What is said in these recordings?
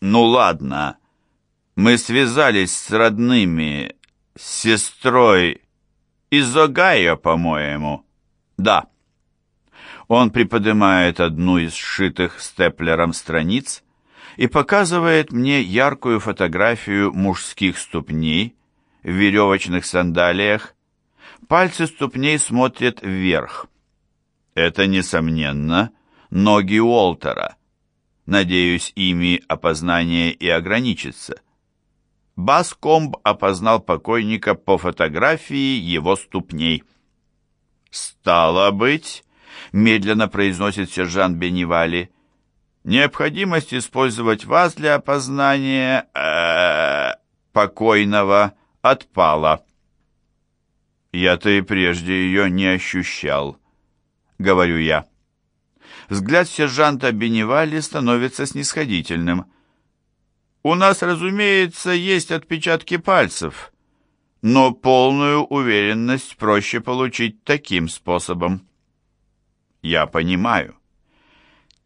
Ну ладно, мы связались с родными, с сестрой из Огайо, по-моему. Да. Он приподнимает одну из сшитых степлером страниц и показывает мне яркую фотографию мужских ступней в веревочных сандалиях. Пальцы ступней смотрят вверх. Это, несомненно, ноги Уолтера. Надеюсь, ими опознание и ограничится. Баскомб опознал покойника по фотографии его ступней. «Стало быть», — медленно произносит сержант Беневали, «необходимость использовать вас для опознания э, покойного отпала». «Я-то и прежде ее не ощущал», — говорю я. Взгляд сержанта Беневали становится снисходительным — у нас, разумеется, есть отпечатки пальцев, но полную уверенность проще получить таким способом. Я понимаю.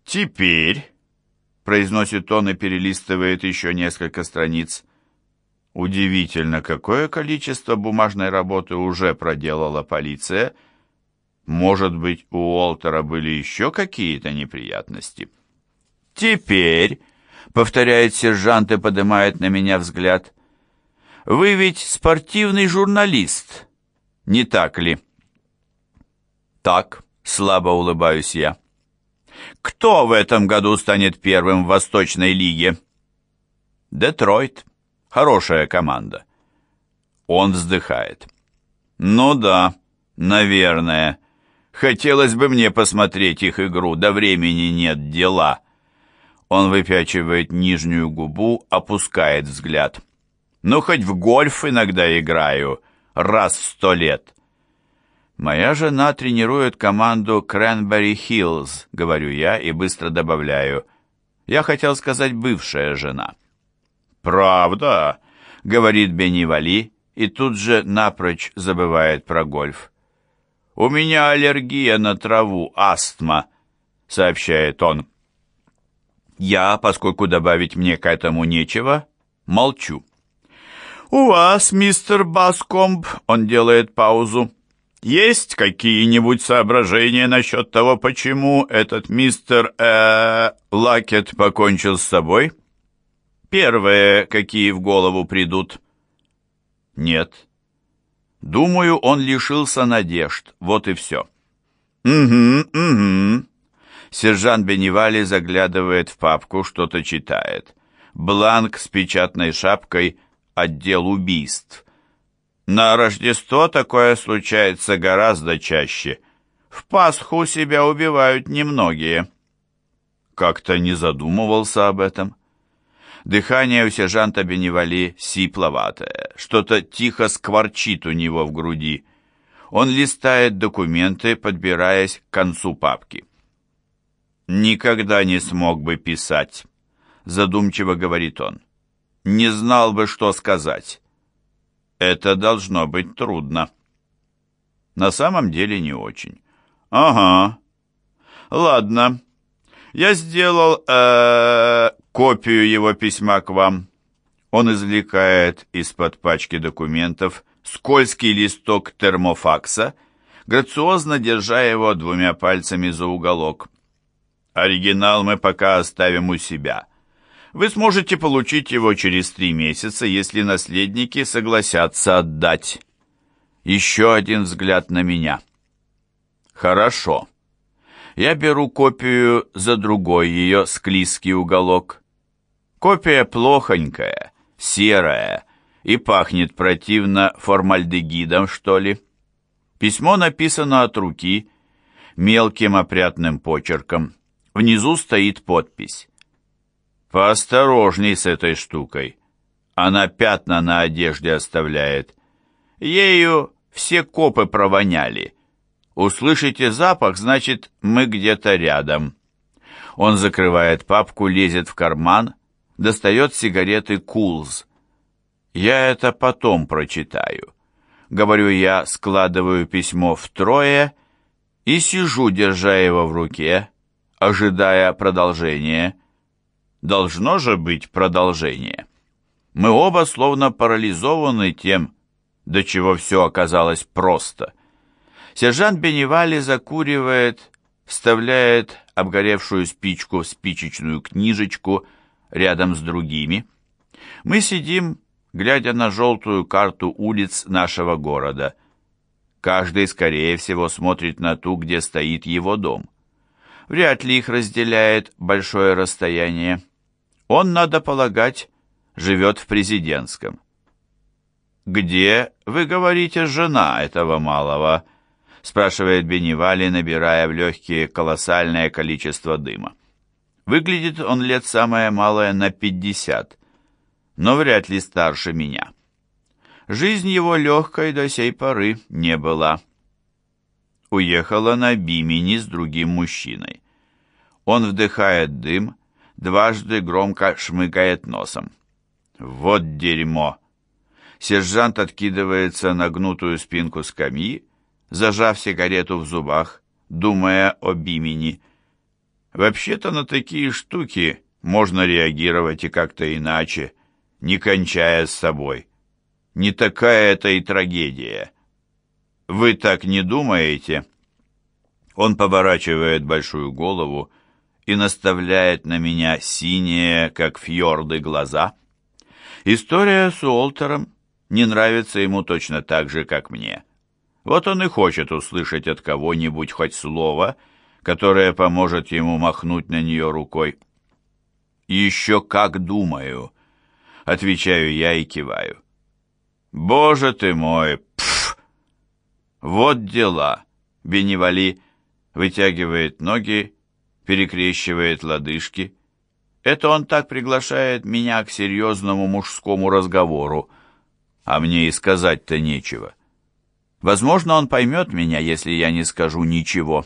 Теперь, произносит он и перелистывает еще несколько страниц, Удивительно, какое количество бумажной работы уже проделала полиция. Может быть, у Уолтера были еще какие-то неприятности. Теперь повторяет сержант и поднимает на меня взгляд. Вы ведь спортивный журналист, не так ли? Так, слабо улыбаюсь я. Кто в этом году станет первым в Восточной лиге? Детройт. Хорошая команда. Он вздыхает. Ну да, наверное. Хотелось бы мне посмотреть их игру, да времени нет, дела. Он выпячивает нижнюю губу, опускает взгляд. «Ну, хоть в гольф иногда играю, раз в сто лет». «Моя жена тренирует команду Кренбери Хиллз», — говорю я и быстро добавляю. Я хотел сказать «бывшая жена». «Правда?» — говорит Бенни и тут же напрочь забывает про гольф. «У меня аллергия на траву, астма», — сообщает он. Я, поскольку добавить мне к этому нечего, молчу. «У вас, мистер Баскомб», — он делает паузу, — «есть какие-нибудь соображения насчет того, почему этот мистер э, Лакет покончил с собой?» «Первые, какие в голову придут». «Нет». «Думаю, он лишился надежд, вот и все». «Угу, угу», Сержант Беневали заглядывает в папку, что-то читает. Бланк с печатной шапкой «Отдел убийств». На Рождество такое случается гораздо чаще. В Пасху себя убивают немногие. Как-то не задумывался об этом. Дыхание у сержанта Беневали сипловатое, что-то тихо скворчит у него в груди. Он листает документы, подбираясь к концу папки никогда не смог бы писать», — задумчиво говорит он. «Не знал бы, что сказать. Это должно быть трудно». На самом деле не очень. «Ага. Ладно. Я сделал э, копию его письма к вам». Он извлекает из-под пачки документов скользкий листок термофакса, грациозно держа его двумя пальцами за уголок. Оригинал мы пока оставим у себя. Вы сможете получить его через три месяца, если наследники согласятся отдать. Еще один взгляд на меня. Хорошо. Я беру копию за другой ее склизкий уголок. Копия плохонькая, серая и пахнет противно формальдегидом, что ли. Письмо написано от руки, мелким опрятным почерком. Внизу стоит подпись. «Поосторожней с этой штукой. Она пятна на одежде оставляет. Ею все копы провоняли. Услышите запах, значит, мы где-то рядом». Он закрывает папку, лезет в карман, достает сигареты «Кулз». «Я это потом прочитаю». Говорю я, складываю письмо втрое и сижу, держа его в руке, ожидая продолжения. Должно же быть продолжение. Мы оба словно парализованы тем, до чего все оказалось просто. Сержант Беневали закуривает, вставляет обгоревшую спичку в спичечную книжечку рядом с другими. Мы сидим, глядя на желтую карту улиц нашего города. Каждый, скорее всего, смотрит на ту, где стоит его дом. Вряд ли их разделяет большое расстояние. Он, надо полагать, живет в президентском. «Где, вы говорите, жена этого малого?» спрашивает Беневали, набирая в легкие колоссальное количество дыма. Выглядит он лет самое малое на пятьдесят, но вряд ли старше меня. Жизнь его легкой до сей поры не была. Уехала на Бимини с другим мужчиной. Он вдыхает дым, дважды громко шмыгает носом. Вот дерьмо! Сержант откидывается на гнутую спинку скамьи, зажав сигарету в зубах, думая о Бимени. Вообще-то на такие штуки можно реагировать и как-то иначе, не кончая с собой. Не такая это и трагедия. Вы так не думаете? Он поворачивает большую голову и наставляет на меня синие, как фьорды, глаза. История с Уолтером не нравится ему точно так же, как мне. Вот он и хочет услышать от кого-нибудь хоть слово, которое поможет ему махнуть на нее рукой. «Еще как думаю», — отвечаю я и киваю. «Боже ты мой! Пф! Вот дела!» Беневали вытягивает ноги, перекрещивает лодыжки. Это он так приглашает меня к серьезному мужскому разговору, а мне и сказать-то нечего. Возможно, он поймет меня, если я не скажу ничего.